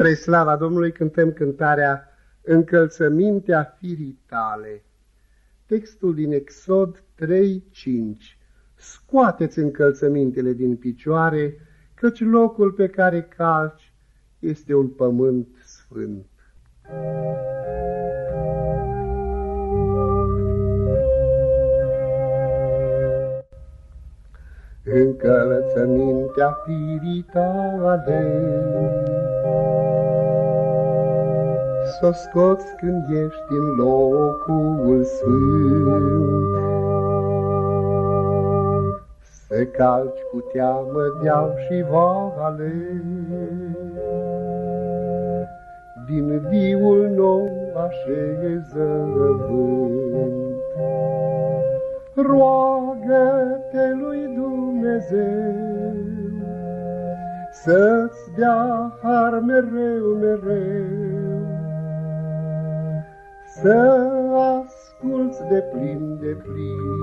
Spre slava Domnului cântăm cântarea Încălțămintea firii tale. Textul din Exod 3.5 Scoateți încălțămintele din picioare, căci locul pe care calci este un pământ sfânt. Încălțămintea firii tale, S-o scoți când ești în locul sfânt. Să calci cu teamă deal și vale, Din viul nou așezăvânt. Roagă-te lui Dumnezeu, Să-ți dea har mereu, mereu, să asculți de plin de plin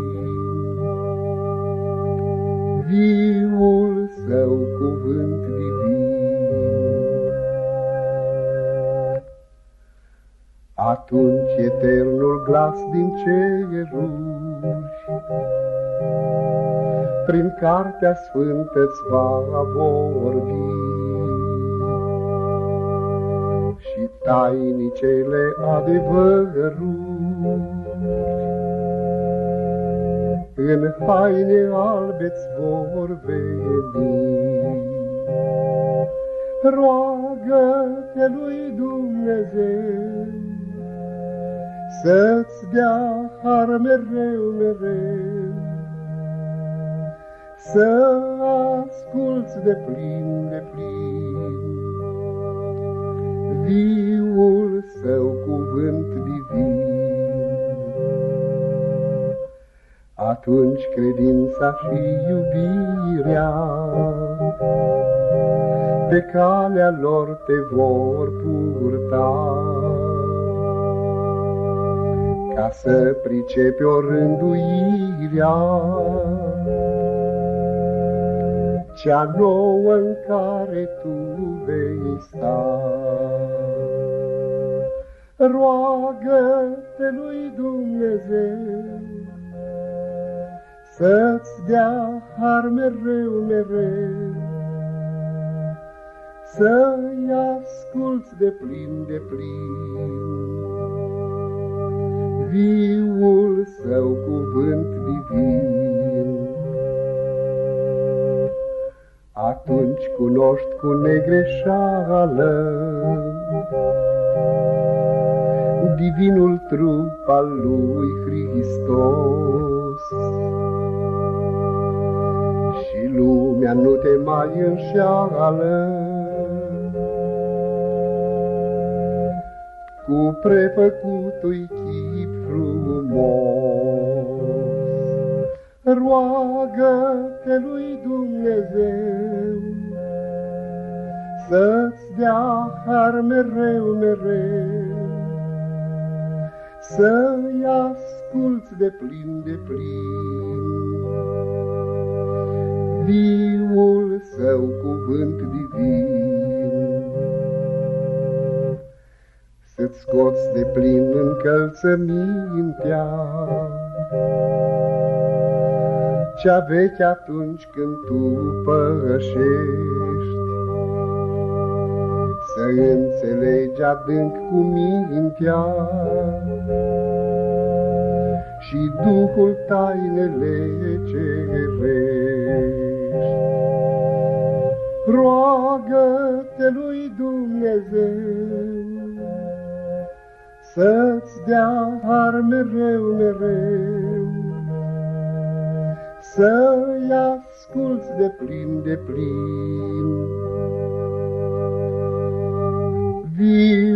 viul său cuvânt divin. Atunci eternul glas din ceruri prin cartea sfântă-ți va vorbi tainicele adevăruri. În haine albe-ți vor veni. Roagă-te lui Dumnezeu Să-ți dea har mereu, mereu, Să asculți de plin, de plin, viul său cuvânt divin. Atunci credința și iubirea pe calea lor te vor purta. Ca să pricepi o rânduirea cea nouă în care tu vei sta. Roagă-te lui Dumnezeu Să-ți dea har mereu, mereu, Să-i asculți de plin, de plin, Viul său cuvânt divin. Atunci cunoști cu negreșală divinul trup al lui Hristos. Și lumea nu te mai înșeală cu prefăcutui chip frumos. Roagă-te lui Dumnezeu să-ți dea har mereu, mereu, să-i asculți de plin, de plin. Viul său cuvânt divin, Să-ți scoți de plin încălțămintea, Cea veche atunci când tu pășești, să înțelegi adânc cu mintea și Duhul tainele cerești. Roagă-te lui Dumnezeu să-ți dea har mereu, mereu, să-i asculți de plin, de plin, vi